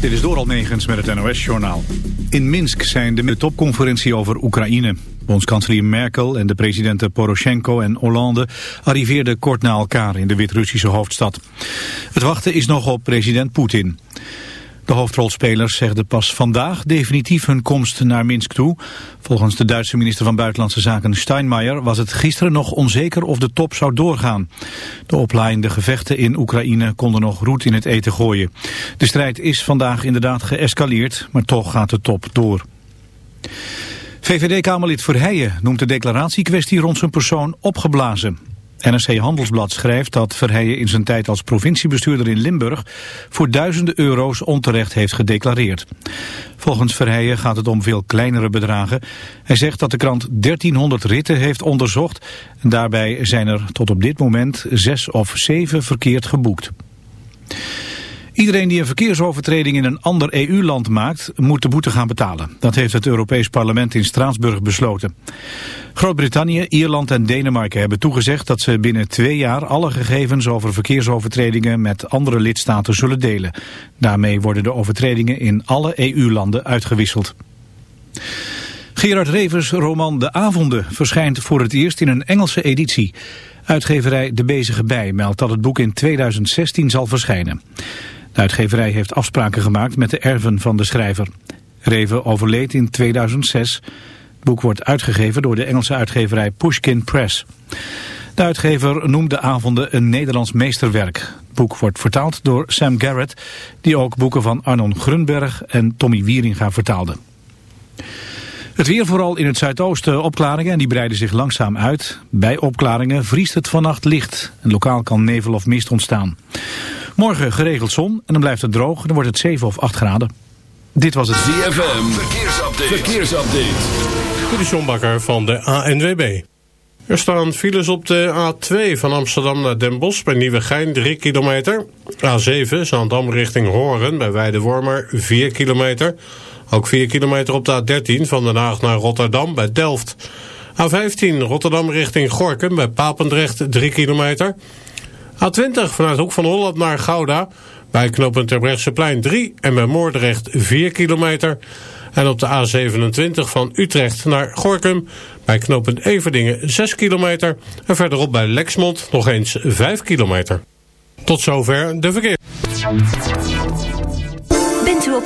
Dit is Doral Negens met het NOS-journaal. In Minsk zijn de topconferentie over Oekraïne. Bondskanselier Merkel en de presidenten Poroshenko en Hollande arriveerden kort na elkaar in de Wit-Russische hoofdstad. Het wachten is nog op president Poetin. De hoofdrolspelers zegden pas vandaag definitief hun komst naar Minsk toe. Volgens de Duitse minister van Buitenlandse Zaken Steinmeier was het gisteren nog onzeker of de top zou doorgaan. De oplaaiende gevechten in Oekraïne konden nog roet in het eten gooien. De strijd is vandaag inderdaad geëscaleerd, maar toch gaat de top door. VVD-Kamerlid Verheijen noemt de declaratiekwestie rond zijn persoon opgeblazen. NRC Handelsblad schrijft dat Verheijen in zijn tijd als provinciebestuurder in Limburg voor duizenden euro's onterecht heeft gedeclareerd. Volgens Verheijen gaat het om veel kleinere bedragen. Hij zegt dat de krant 1300 ritten heeft onderzocht en daarbij zijn er tot op dit moment zes of zeven verkeerd geboekt. Iedereen die een verkeersovertreding in een ander EU-land maakt, moet de boete gaan betalen. Dat heeft het Europees Parlement in Straatsburg besloten. Groot-Brittannië, Ierland en Denemarken hebben toegezegd dat ze binnen twee jaar alle gegevens over verkeersovertredingen met andere lidstaten zullen delen. Daarmee worden de overtredingen in alle EU-landen uitgewisseld. Gerard Revers' roman De Avonden verschijnt voor het eerst in een Engelse editie. Uitgeverij De Bezige Bij meldt dat het boek in 2016 zal verschijnen. De uitgeverij heeft afspraken gemaakt met de erven van de schrijver. Reven overleed in 2006. Het boek wordt uitgegeven door de Engelse uitgeverij Pushkin Press. De uitgever noemt de avonden een Nederlands meesterwerk. Het boek wordt vertaald door Sam Garrett, die ook boeken van Arnon Grunberg en Tommy Wieringa vertaalde. Het weer vooral in het zuidoosten opklaringen en die breiden zich langzaam uit. Bij opklaringen vriest het vannacht licht en lokaal kan nevel of mist ontstaan. Morgen geregeld zon en dan blijft het droog. Dan wordt het 7 of 8 graden. Dit was het ZFM. Verkeersupdate. Verkeersupdate. De van de ANWB. Er staan files op de A2 van Amsterdam naar Den Bosch bij Nieuwegein 3 kilometer. A7 Zaandam richting Horen bij Weidewormer 4 kilometer. Ook 4 kilometer op de A13 van Den Haag naar Rotterdam bij Delft. A15 Rotterdam richting Gorkum bij Papendrecht 3 kilometer. A20 vanuit Hoek van Holland naar Gouda. Bij knooppunt Terbrechtseplein 3 en bij Moordrecht 4 kilometer. En op de A27 van Utrecht naar Gorkum. Bij knooppunt Everdingen 6 kilometer. En verderop bij Lexmond nog eens 5 kilometer. Tot zover de verkeer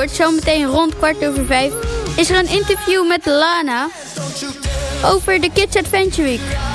Zandvoort, zometeen rond kwart over vijf, is er een interview met Lana over de Kids Adventure Week.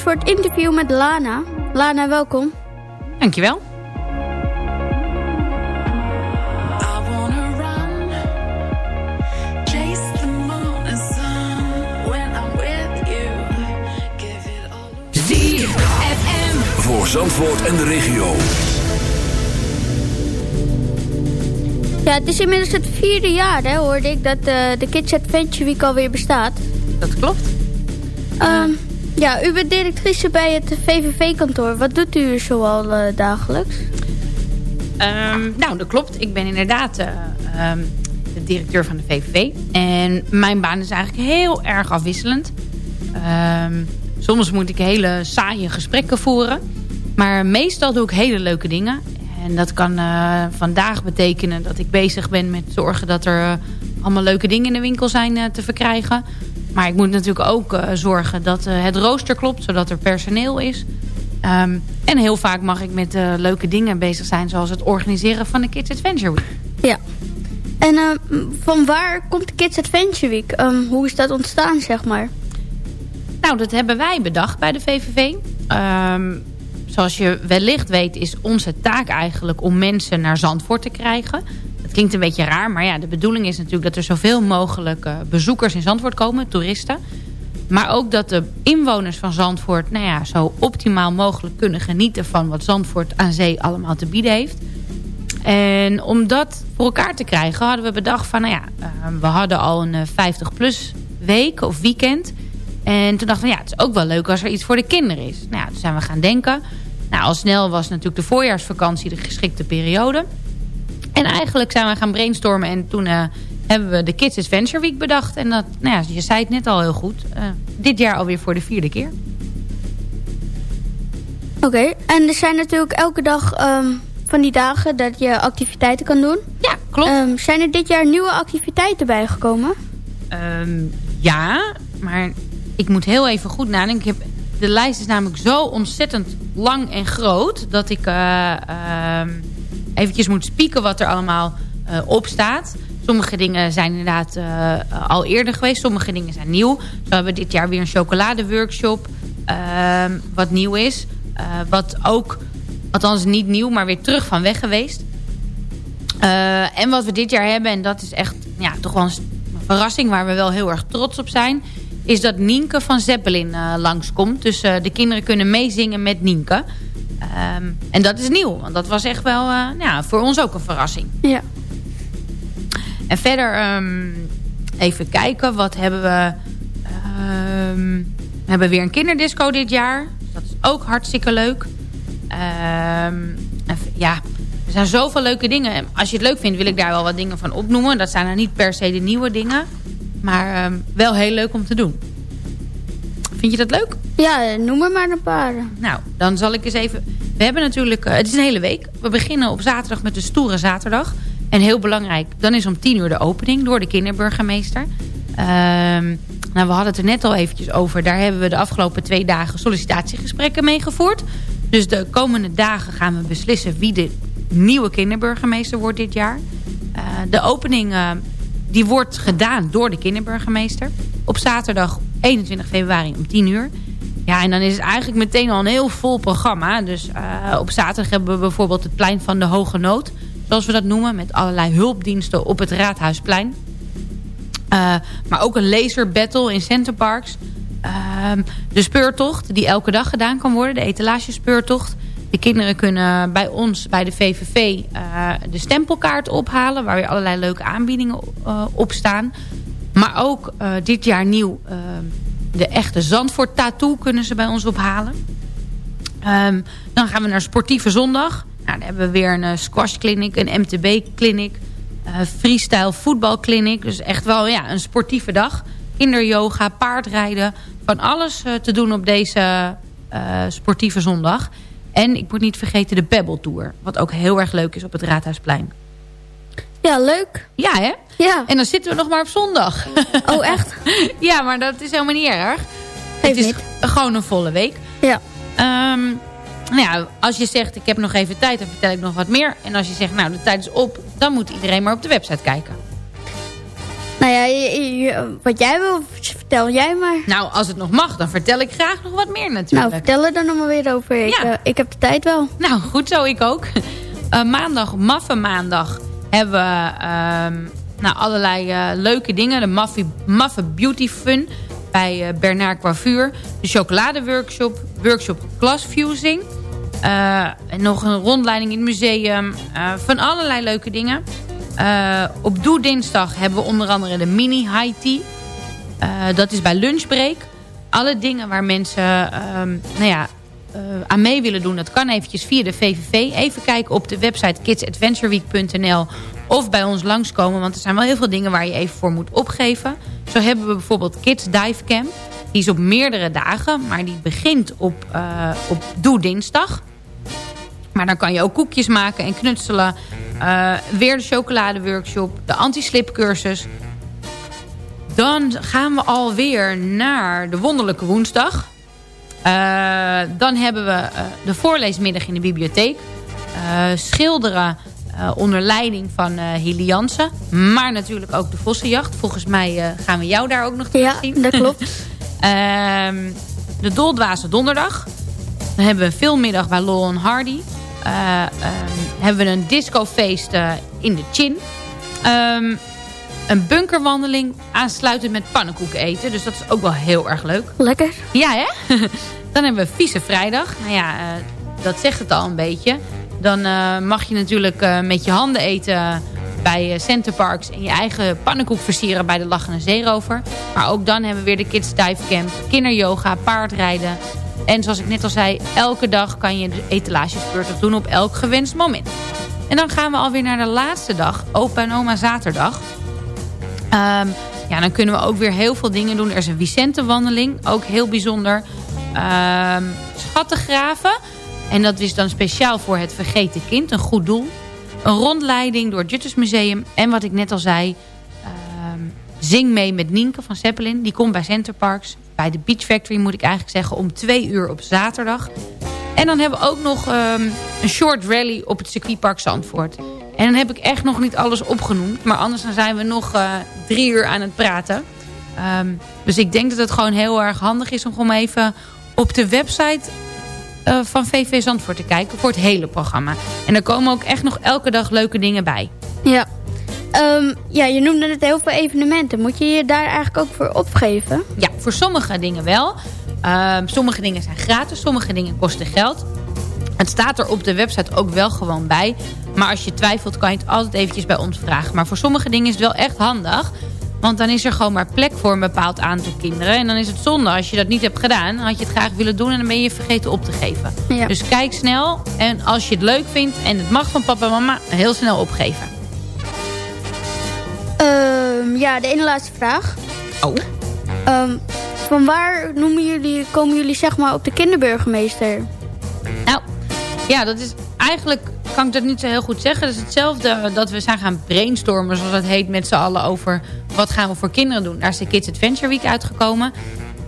Is voor het interview met Lana. Lana, welkom. Dankjewel. Voor Zandvoort en de regio. Ja, het is inmiddels het vierde jaar, hè, hoorde ik, dat uh, de Kids Adventure Week alweer bestaat. Dat klopt. Um, ja, u bent directrice bij het VVV-kantoor. Wat doet u zoal uh, dagelijks? Um, nou, dat klopt. Ik ben inderdaad uh, um, de directeur van de VVV. En mijn baan is eigenlijk heel erg afwisselend. Ehm, soms moet ik hele saaie gesprekken voeren. Maar meestal doe ik hele leuke dingen. En dat kan uh, vandaag betekenen dat ik bezig ben met zorgen dat er allemaal leuke dingen in de winkel zijn te verkrijgen. Maar ik moet natuurlijk ook zorgen dat het rooster klopt, zodat er personeel is. Um, en heel vaak mag ik met leuke dingen bezig zijn, zoals het organiseren van de Kids Adventure Week. Ja. En van waar komt de Kids Adventure Week? Um, hoe is dat ontstaan, zeg maar? Nou, dat hebben wij bedacht bij de VVV. Um, zoals je wellicht weet is onze taak eigenlijk om mensen naar Zandvoort te krijgen. Klinkt een beetje raar, maar ja, de bedoeling is natuurlijk dat er zoveel mogelijk uh, bezoekers in Zandvoort komen, toeristen. Maar ook dat de inwoners van Zandvoort nou ja, zo optimaal mogelijk kunnen genieten van wat Zandvoort aan zee allemaal te bieden heeft. En om dat voor elkaar te krijgen hadden we bedacht van, nou ja, uh, we hadden al een 50-plus week of weekend. En toen dachten we, ja, het is ook wel leuk als er iets voor de kinderen is. Nou ja, toen zijn we gaan denken. Nou, al snel was natuurlijk de voorjaarsvakantie de geschikte periode. En eigenlijk zijn we gaan brainstormen en toen uh, hebben we de Kids Adventure Week bedacht. En dat, nou ja, je zei het net al heel goed. Uh, dit jaar alweer voor de vierde keer. Oké, okay. en er zijn natuurlijk elke dag um, van die dagen dat je activiteiten kan doen. Ja, klopt. Um, zijn er dit jaar nieuwe activiteiten bijgekomen? Um, ja, maar ik moet heel even goed nadenken. Ik heb, de lijst is namelijk zo ontzettend lang en groot... dat ik uh, uh, eventjes moet spieken wat er allemaal uh, op staat. Sommige dingen zijn inderdaad uh, al eerder geweest. Sommige dingen zijn nieuw. Zo hebben we dit jaar weer een chocoladeworkshop... Ehm, wat nieuw is. Uh, wat ook, althans niet nieuw, maar weer terug van weg geweest. Uh, en wat we dit jaar hebben, en dat is echt ja, toch wel een verrassing... waar we wel heel erg trots op zijn is dat Nienke van Zeppelin uh, langskomt. Dus uh, de kinderen kunnen meezingen met Nienke. Um, en dat is nieuw, want dat was echt wel uh, ja, voor ons ook een verrassing. Ja. En verder um, even kijken, wat hebben we... Um, we hebben weer een kinderdisco dit jaar. Dat is ook hartstikke leuk. ja, er zijn zoveel leuke dingen. Als je het leuk vindt, wil ik daar wel wat dingen van opnoemen. Dat zijn dan niet per se de nieuwe dingen. Maar wel heel leuk om te doen. Vind je dat leuk? Ja, noem er maar een paar. Nou, dan zal ik eens even... We hebben natuurlijk... Uh, het is een hele week. We beginnen op zaterdag met de Stoere Zaterdag. En heel belangrijk, dan is om tien uur de opening door de kinderburgemeester. Um, nou, we hadden het er net al eventjes over. Daar hebben we de afgelopen twee dagen sollicitatiegesprekken mee gevoerd. Dus de komende dagen gaan we beslissen wie de nieuwe kinderburgemeester wordt dit jaar. Uh, de opening... Uh, die wordt gedaan door de kinderburgemeester. Op zaterdag 21 februari om 10 uur. Ja, en dan is het eigenlijk meteen al een heel vol programma. Dus uh, op zaterdag hebben we bijvoorbeeld het plein van de Hoge Nood. Zoals we dat noemen. Met allerlei hulpdiensten op het Raadhuisplein. Uh, maar ook een laserbattle in Centerparks. Uh, de speurtocht die elke dag gedaan kan worden. De etalagespeurtocht. De kinderen kunnen bij ons, bij de VVV, uh, de stempelkaart ophalen... waar weer allerlei leuke aanbiedingen op staan. Maar ook uh, dit jaar nieuw de echte Zandvoort tattoo kunnen ze bij ons ophalen. Um, dan gaan we naar Sportieve Zondag. Nou, dan hebben we weer een squash clinic, een MTB clinic... freestyle voetbalclinic. Dus echt wel ja, een sportieve dag. Kinderyoga, paardrijden. Van alles te doen op deze sportieve zondag... En ik moet niet vergeten de Pebble Tour. Wat ook heel erg leuk is op het Raadhuisplein. Ja, leuk. Ja, hè? Ja. En dan zitten we nog maar op zondag. Oh, echt? ja, maar dat is helemaal niet erg. het is niet. gewoon een volle week. Ja. Um, nou ja, als je zegt ik heb nog even tijd, dan vertel ik nog wat meer. En als je zegt nou de tijd is op, dan moet iedereen maar op de website kijken. Nou ja, je, je, wat jij wil, vertel jij maar. Nou, als het nog mag, dan vertel ik graag nog wat meer natuurlijk. Nou, vertel er dan nog maar weer over. Ja. Ik, uh, ik heb de tijd wel. Nou, goed zo, ik ook. Uh, maandag, Maffe Maandag, hebben we uh, nou, allerlei uh, leuke dingen. De Maffe, Beauty Fun bij Bernard Coiffure. De chocoladeworkshop, workshop Glasfusing. en nog een rondleiding in het museum. van allerlei leuke dingen. Uh, op Doe Dinsdag hebben we onder andere de mini high tea. Uh, dat is bij lunchbreak. Alle dingen waar mensen um, nou ja, uh, aan mee willen doen... dat kan eventjes via de VVV. Even kijken op de website kidsadventureweek.nl Of bij ons langskomen, want er zijn wel heel veel dingen waar je even voor moet opgeven. Zo hebben we bijvoorbeeld Kids Dive Camp. Die is op meerdere dagen, maar die begint op, uh, op Doe Dinsdag. Maar dan kan je ook koekjes maken en knutselen. Uh, weer de chocoladeworkshop, de anti-slip cursus. Dan gaan we alweer naar de wonderlijke woensdag. Uh, dan hebben we de voorleesmiddag in de bibliotheek. schilderen onder leiding van Hilly Jansen. Maar natuurlijk ook de vossenjacht. Volgens mij gaan we jou daar ook nog terug zien. Ja, dat klopt. Ehm, de Doldwaze Donderdag. Dan hebben we een filmmiddag bij Law Hardy. Uh, hebben we een discofeest uh, in de Chin. Um, een bunkerwandeling aansluitend met pannenkoeken eten. Dus dat is ook wel heel erg leuk. Lekker. Ja, hè? Dan hebben we Vieze Vrijdag. Nou ja, uh, dat zegt het al een beetje. Dan mag je natuurlijk met je handen eten bij Centerparks... en je eigen pannenkoek versieren bij de Lachende Zeerover. Maar ook dan hebben we weer de Kids Dive Camp, kinderyoga, paardrijden... En zoals ik net al zei, elke dag kan je de doen op elk gewenst moment. En dan gaan we alweer naar de laatste dag, opa en oma zaterdag. Um, ja, dan kunnen we ook weer heel veel dingen doen. Er is een Vicente-wandeling, ook heel bijzonder. Um, schatten graven. En dat is dan speciaal voor het vergeten kind, een goed doel. Een rondleiding door het Juttersmuseum. En wat ik net al zei, um, zing mee met Nienke van Zeppelin. Die komt bij Centerparks bij de Beach Factory moet ik eigenlijk zeggen om twee uur op zaterdag. En dan hebben we ook nog um, een short rally op het circuitpark Zandvoort. En dan heb ik echt nog niet alles opgenoemd. Maar anders dan zijn we nog uh, drie uur aan het praten. Um, dus ik denk dat het gewoon heel erg handig is om gewoon even op de website uh, van VV Zandvoort te kijken voor het hele programma. En er komen ook echt nog elke dag leuke dingen bij. Ja, Um, ja, je noemde net heel veel evenementen. Moet je je daar eigenlijk ook voor opgeven? Ja, voor sommige dingen wel. Um, sommige dingen zijn gratis, sommige dingen kosten geld. Het staat er op de website ook wel gewoon bij. Maar als je twijfelt kan je het altijd eventjes bij ons vragen. Maar voor sommige dingen is het wel echt handig. Want dan is er gewoon maar plek voor een bepaald aantal kinderen. En dan is het zonde als je dat niet hebt gedaan. Had je het graag willen doen en dan ben je vergeten op te geven. Ja. Dus kijk snel. En als je het leuk vindt en het mag van papa en mama, heel snel opgeven. Um, ja, de ene laatste vraag. Oh. Um, van waar noemen jullie, komen jullie zeg maar op de kinderburgemeester? Nou, ja, dat is eigenlijk kan ik dat niet zo heel goed zeggen. Het is hetzelfde dat we zijn gaan brainstormen, zoals dat heet, met z'n allen over wat gaan we voor kinderen doen. Daar is de Kids Adventure Week uitgekomen.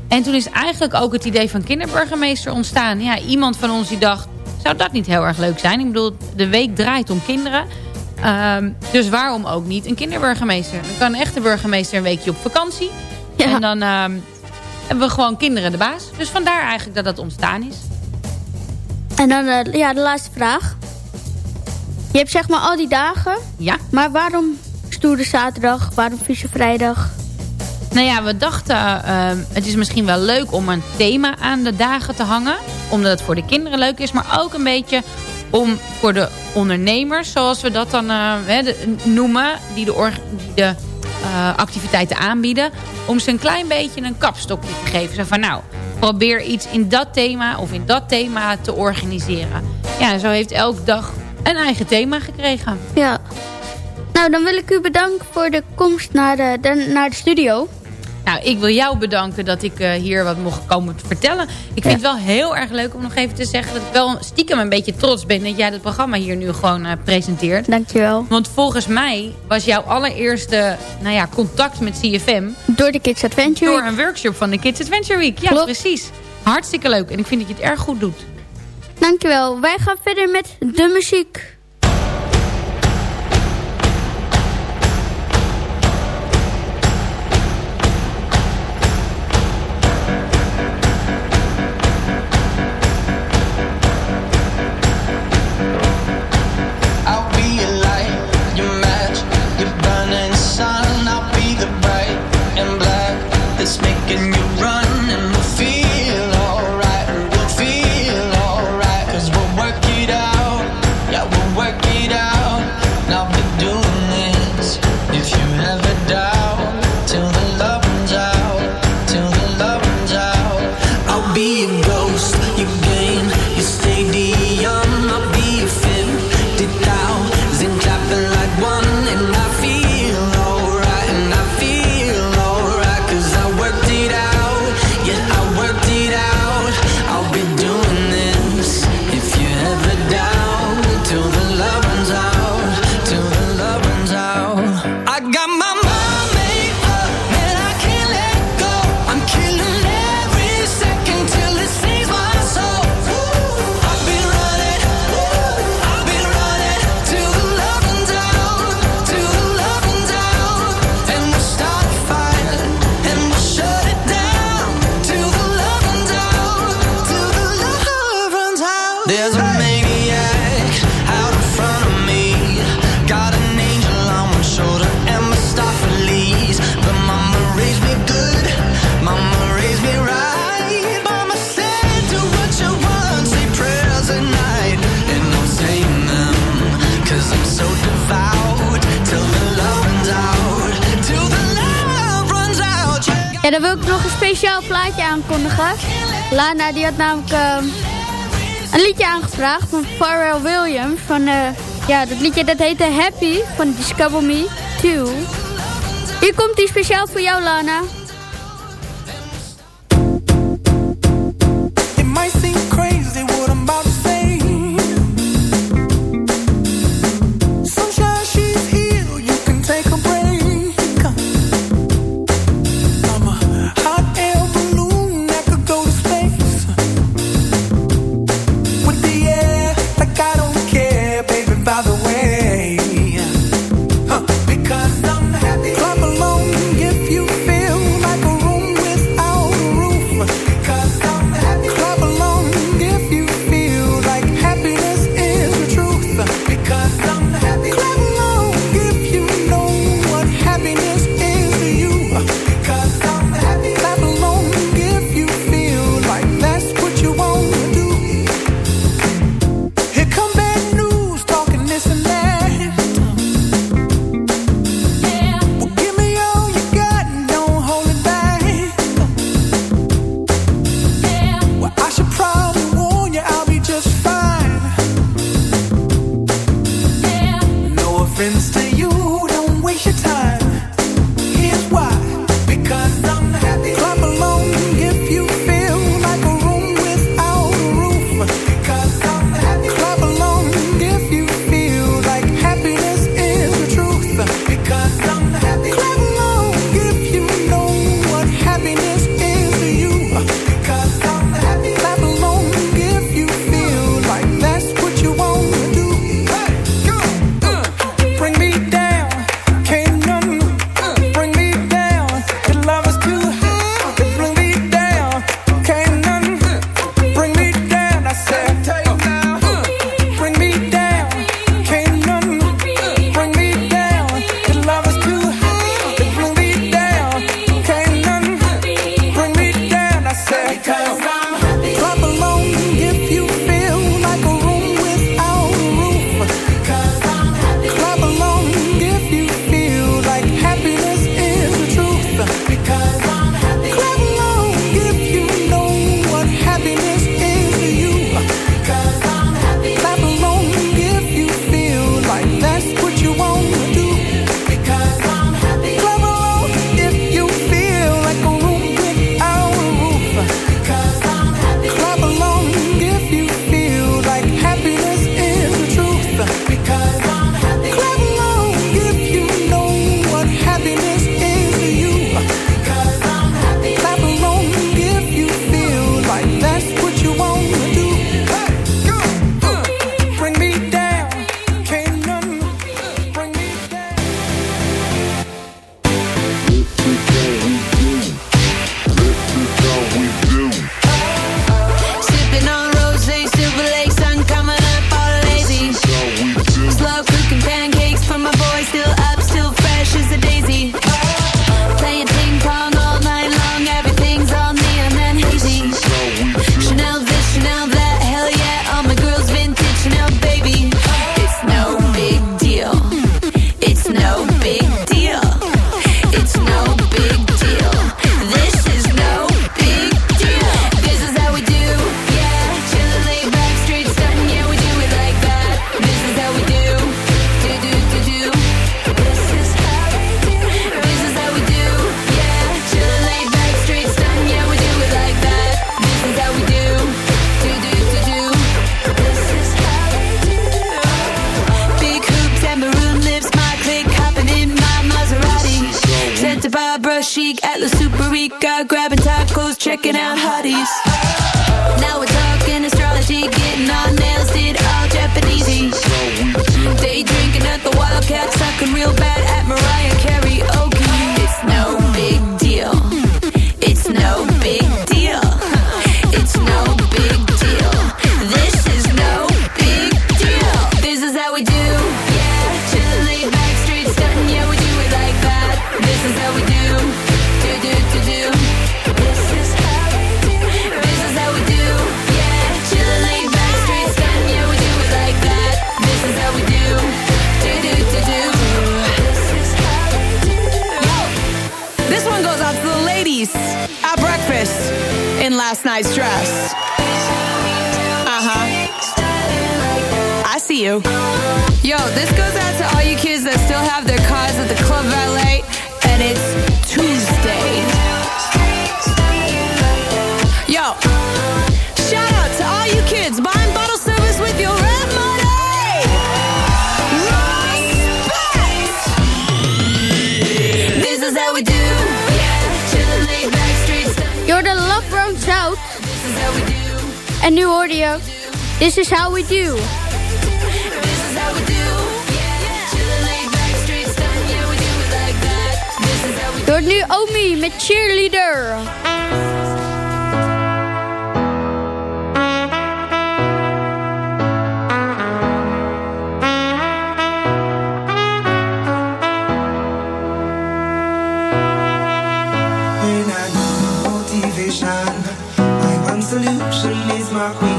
En toen is eigenlijk ook het idee van kinderburgemeester ontstaan. Ja, iemand van ons die dacht, zou dat niet heel erg leuk zijn? Ik bedoel, de week draait om kinderen. Um, dus waarom ook niet een kinderburgemeester? Dan kan een echte burgemeester een weekje op vakantie. Ja. En dan um, hebben we gewoon kinderen de baas. Dus vandaar eigenlijk dat dat ontstaan is. En dan uh, ja, de laatste vraag. Je hebt zeg maar al die dagen. Ja. Maar waarom stoere zaterdag? Waarom vieze vrijdag? Nou ja, we dachten, uh, het is misschien wel leuk om een thema aan de dagen te hangen. Omdat het voor de kinderen leuk is. Maar ook een beetje om voor de ondernemers, zoals we dat dan uh, de, noemen, die de, die de uh, activiteiten aanbieden, om ze een klein beetje een kapstokje te geven. Zo van nou, probeer iets in dat thema of in dat thema te organiseren. Ja, zo heeft elke dag een eigen thema gekregen. Ja. Nou, dan wil ik u bedanken voor de komst naar de, de naar de studio. Nou, ik wil jou bedanken dat ik uh, hier wat mocht komen vertellen. Ik vind ja. het wel heel erg leuk om nog even te zeggen... dat ik wel stiekem een beetje trots ben... dat jij het programma hier nu gewoon uh, presenteert. Dankjewel. Want volgens mij was jouw allereerste nou ja, contact met CFM... Door de Kids Adventure Week. Door een workshop van de Kids Adventure Week. Ja, Klopt. precies. Hartstikke leuk. En ik vind dat je het erg goed doet. Dankjewel. Wij gaan verder met de muziek. Wil ik nog een speciaal plaatje aankondigen. Lana die had namelijk ehm, een liedje aangevraagd van Pharrell Williams. Van, uh, ja, dat liedje dat heette Happy van Discover Me 2. Hier komt die speciaal voor jou, Lana. nice dress. Uh huh. I see you. Yo, this goes out to all you kids that still have their cars at the club valley. En nu hoorde je This is how we do. Door nu Omi met Cheerleader. my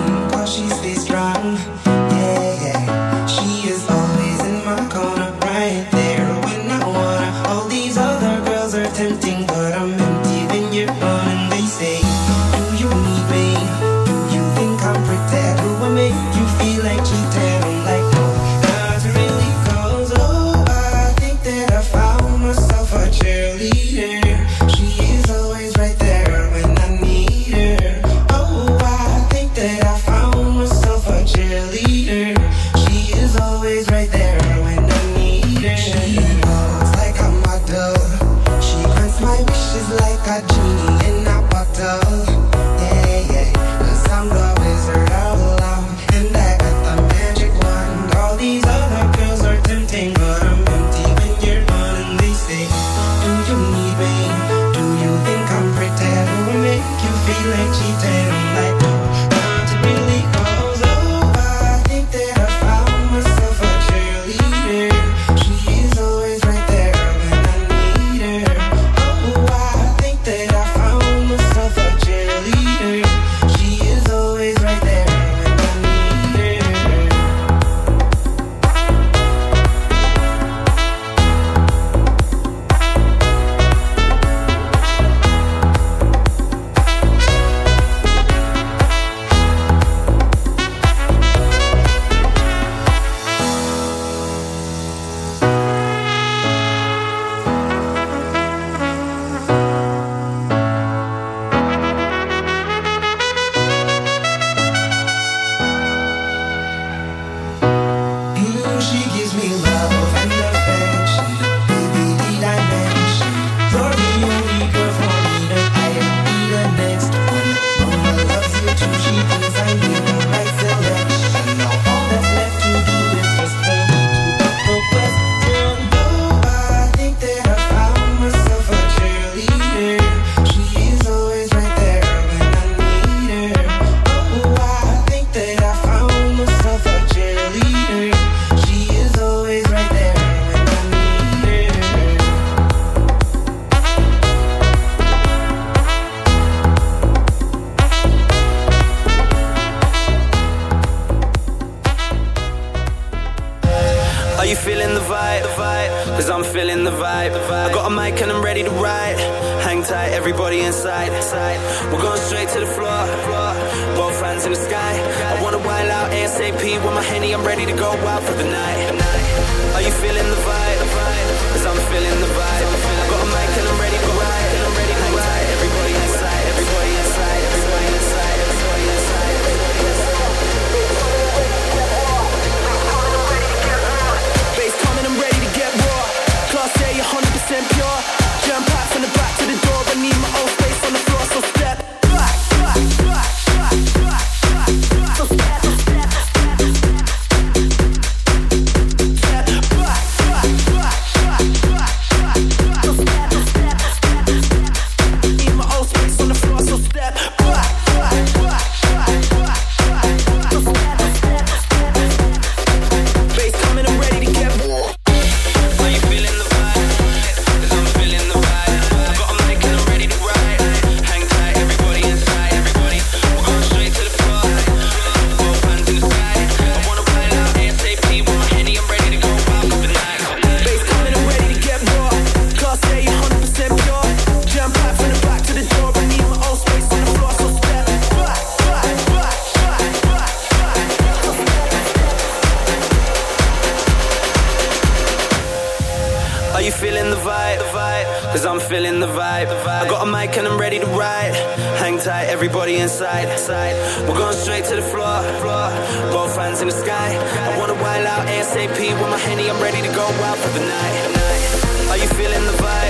in the sky. I wanna wild out ASAP with my henny. I'm ready to go out for the night. Are you feeling the vibe?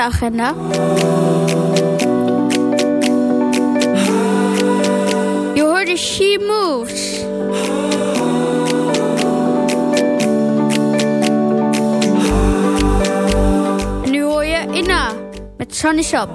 agenda. Je hoorde She Moves. En nu hoor je Inna met Sunny Shop.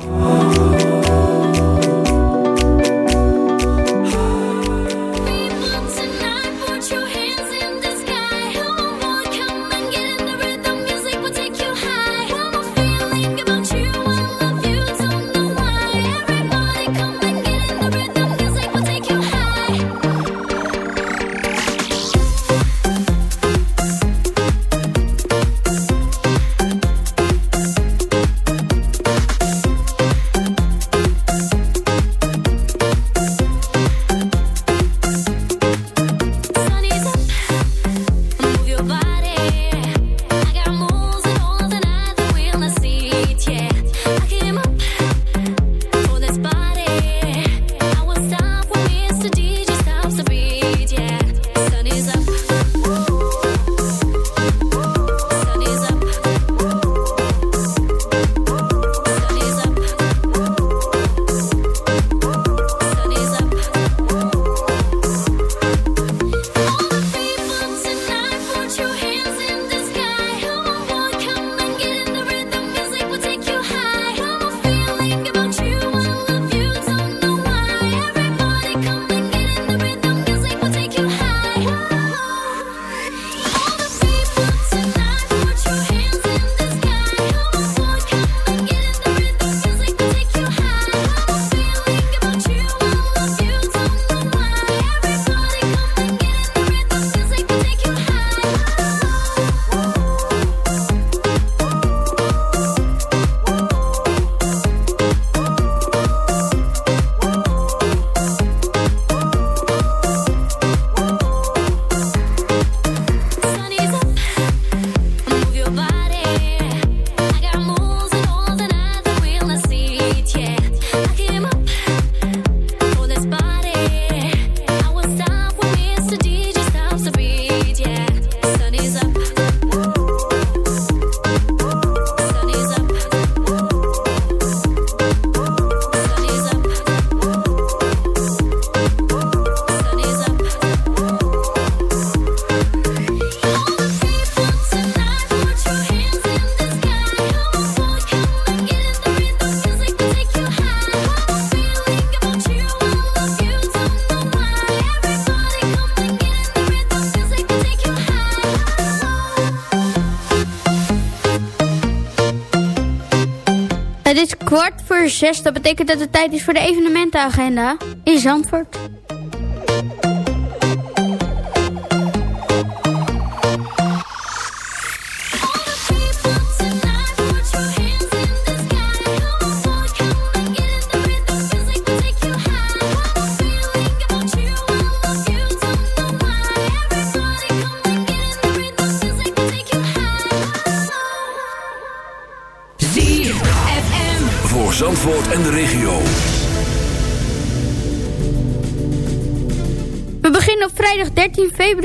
Het is kwart voor zes. Dat betekent dat het tijd is voor de evenementenagenda in Zandvoort.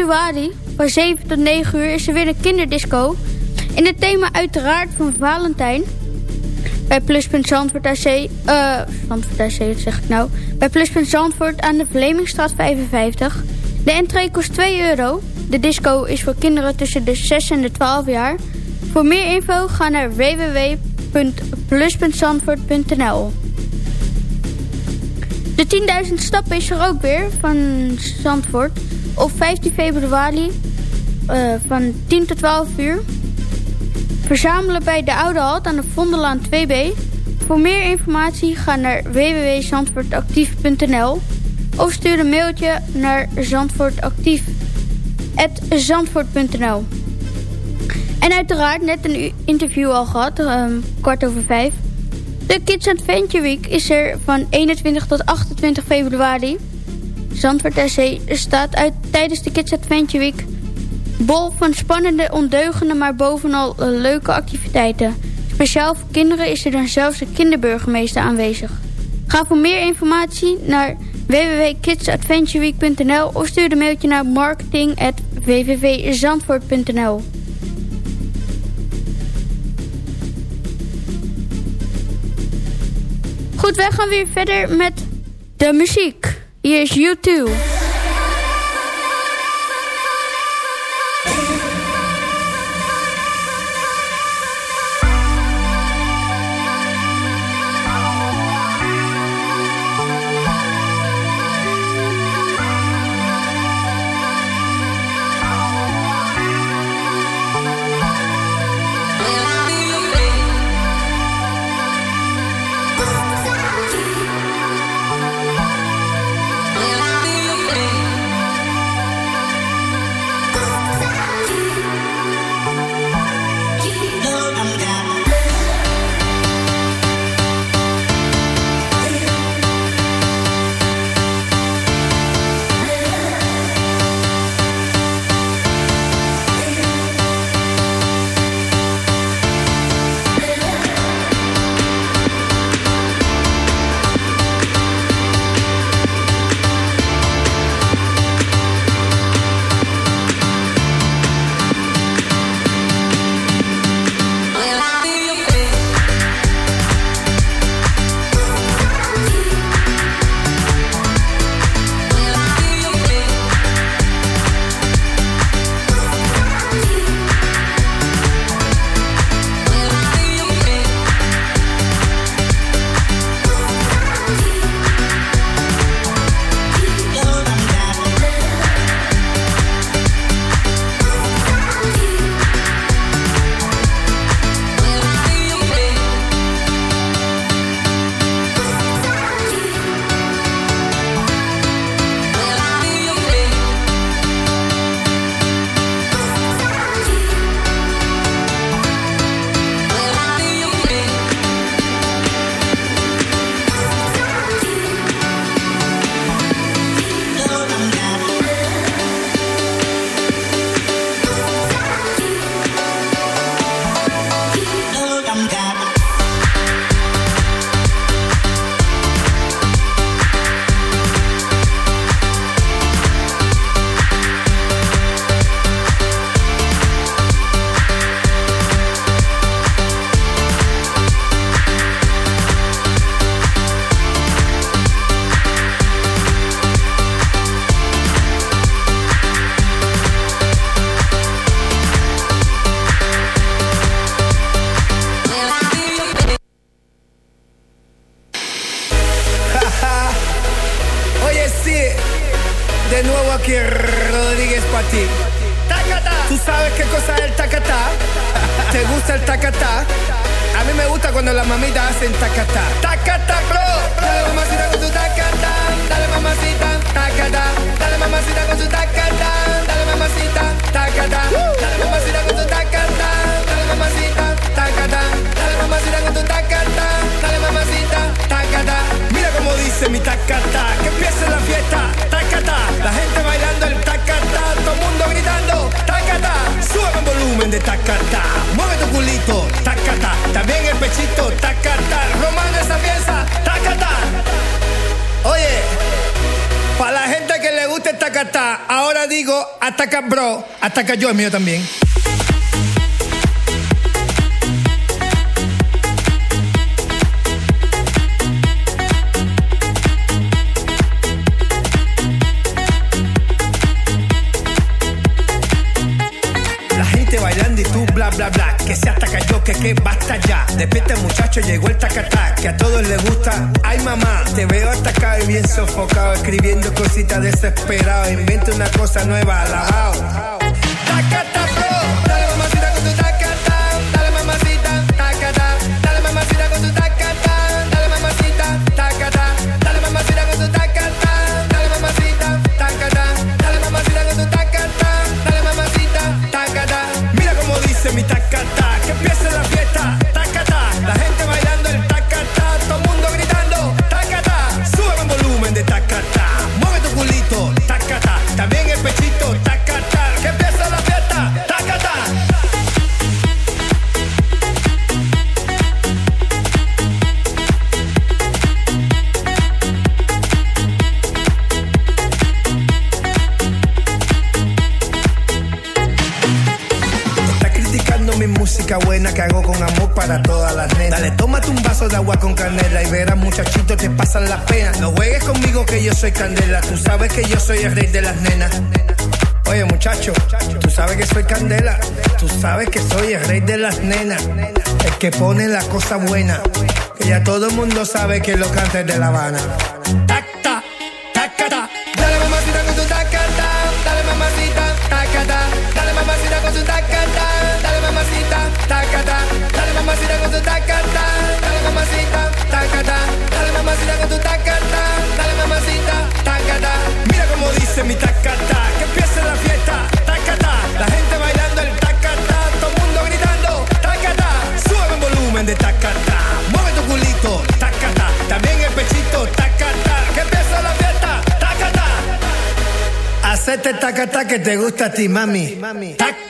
Februari. Van 7 tot 9 uur is er weer een kinderdisco. In het thema uiteraard van Valentijn. Bij Pluspunt Zandvoort AC... eh Zandvoort zeg ik nou? Bij Pluspunt Zandvoort aan de Vlemingstraat 55. De entree kost 2 euro. De disco is voor kinderen tussen de 6 en de 12 jaar. Voor meer info ga naar www.plus.zandvoort.nl De 10.000 stappen is er ook weer van Zandvoort. Op 15 februari eh, van 10 tot 12 uur. Verzamelen bij de Oude Halt aan de Vondellaan 2B. Voor meer informatie ga naar www.zandvoortactief.nl of stuur een mailtje naar zandvoortactief.zandvoort.nl En uiteraard, net een interview al gehad, um, kwart over vijf. De Kids Adventure Week is er van 21 tot 28 februari. Zandvoort RC staat uit tijdens de Kids Adventure Week bol van spannende, ondeugende, maar bovenal uh, leuke activiteiten. Speciaal voor kinderen is er dan zelfs een kinderburgemeester aanwezig. Ga voor meer informatie naar www.kidsadventureweek.nl of stuur een mailtje naar marketing.www.zandvoort.nl Goed, wij gaan weer verder met de muziek. Hier is U2. Gente que le gusta el tacata, ahora digo ataca bro, ataca yo el mío también. Y tú bla bla bla. Que se ataca yo, que que basta ya. Despierta muchacho, llegó el tacatá. Que a todos les gusta. Ay mamá, te veo atacado y bien sofocado. Escribiendo cositas desesperado. Inventa una cosa nueva, alabao. Tacata, No juegues conmigo que yo soy candela. Tú sabes que yo soy el rey de las nenas. Oye muchacho, tú sabes que soy candela. Tú sabes que soy el rey de las nenas. El que pone la cosa buena. Que ya todo el mundo sabe que lo canta es de La Habana. Mi tacata. Que empiece la fiesta. Tacata. La gente bailando el tacata. Todo el mundo gritando. Tacata. Sube el volumen de tacata. Mueve tu culito. Tacata. También el pechito. Tacata. Que empiece la fiesta. Tacata. Hacete tacata que te gusta a ti, mami. Tacta,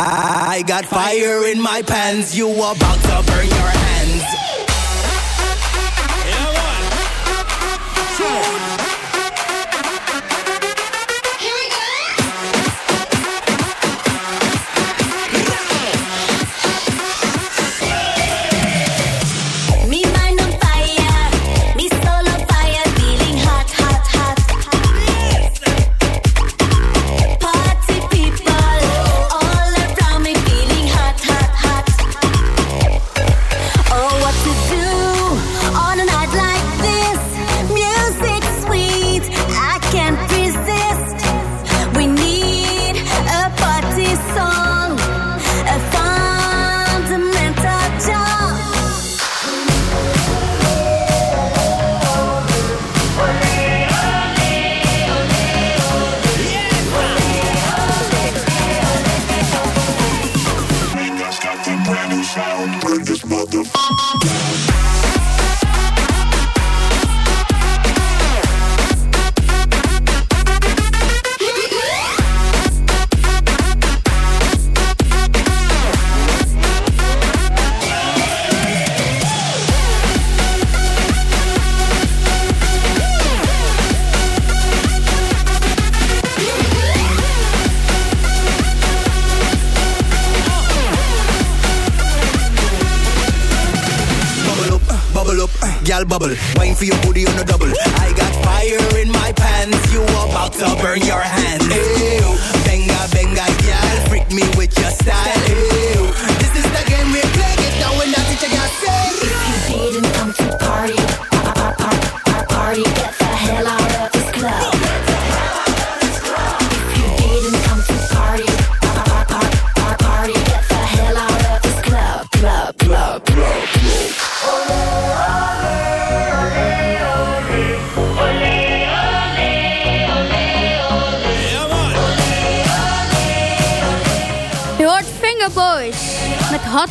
I got fire in my pants. You about to burn your hands. Me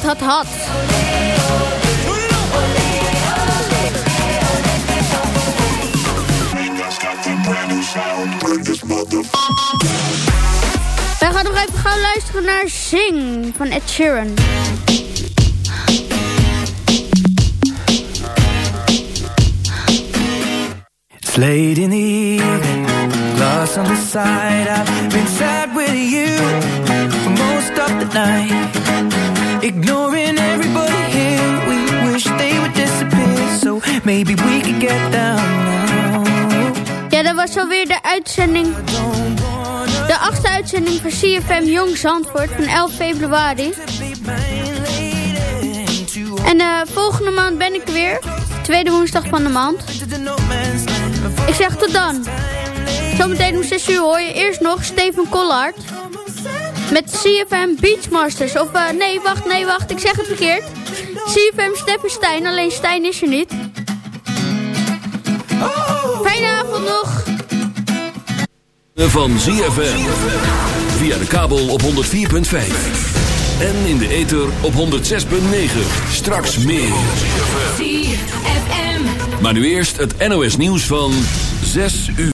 Hot Hot. Wij gaan nog even gaan luisteren naar Zing van Ed Sheeran. It's late in the evening, glass on the side. I've been sad with you for most of the night. Ignoring everybody here, we wish they would disappear. So maybe we could get down now. Ja, dat was alweer de uitzending. De achtste uitzending van CFM Jong Zandvoort van 11 februari. En eh, volgende maand ben ik er weer. Tweede woensdag van de maand. Ik zeg tot dan. Zometeen om 6 uur hoor je eerst nog Steven Collard. Met CFM Beachmasters. Of eh, nee, wacht, nee, wacht. Ik zeg het verkeerd. CFM Stefan Stijn. Alleen Stijn is er niet. Fijne avond nog. Van ZFM. Via de kabel op 104.5. En in de ether op 106.9. Straks meer. Maar nu eerst het NOS nieuws van 6 uur.